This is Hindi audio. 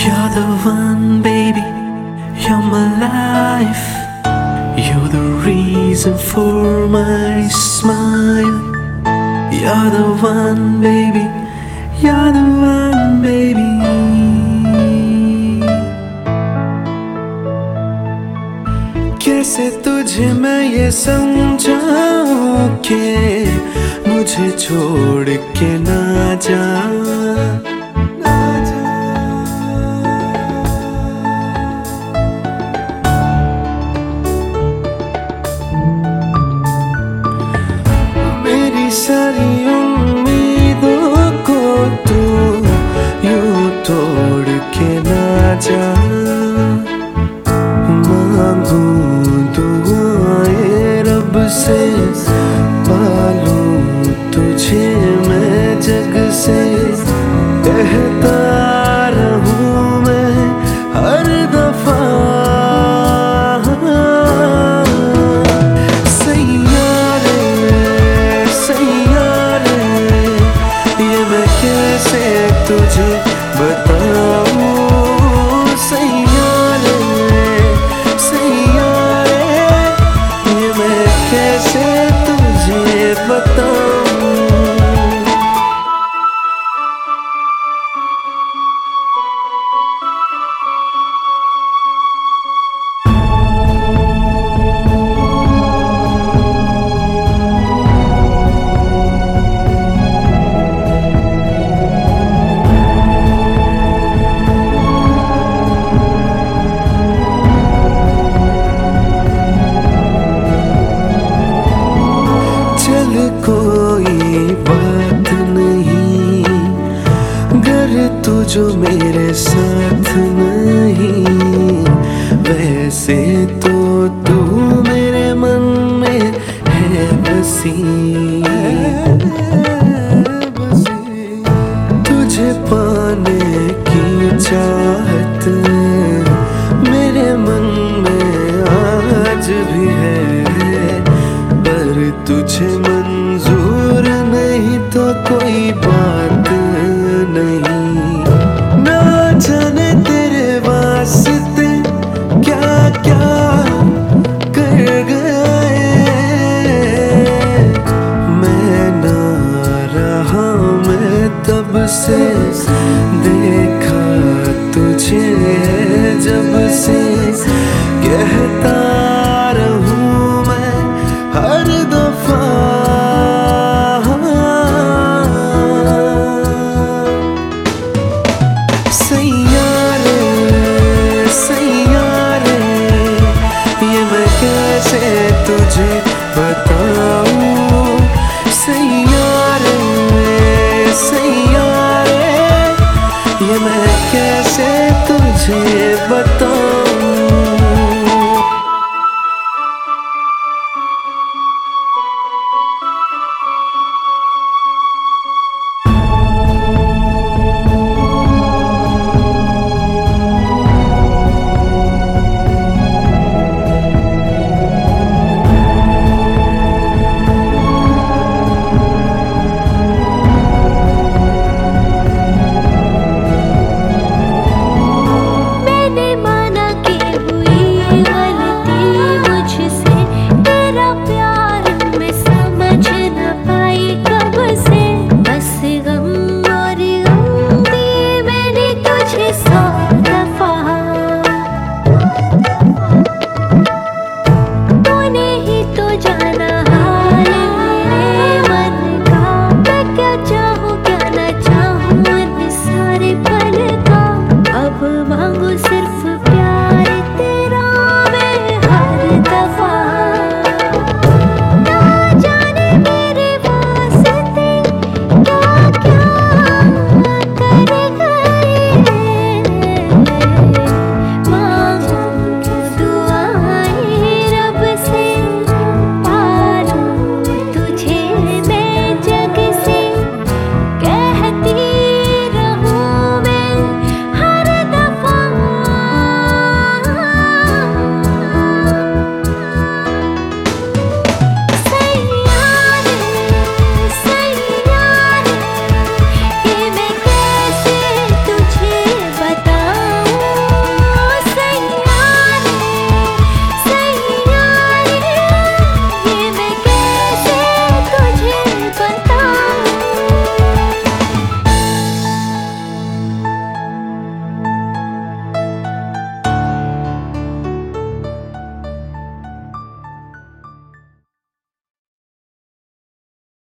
You're the one, baby. You're my life. You're the reason for my smile. You're the one, baby. You're the one, baby. कैसे तुझे मैं ये समझाऊं के मुझे छोड़ के ना जा से पालूं तुझे मैं जग से। कहता रहूँ मैं हर दफ़ा। सैयारे सैयारे, ये मैं कैसे तुझे मेरे साथ नहीं। वैसे तो तू मेरे मन में है बसी। तुझे पाने की चाहत मेरे मन में आज भी है, पर तुझे मंजूर vocês.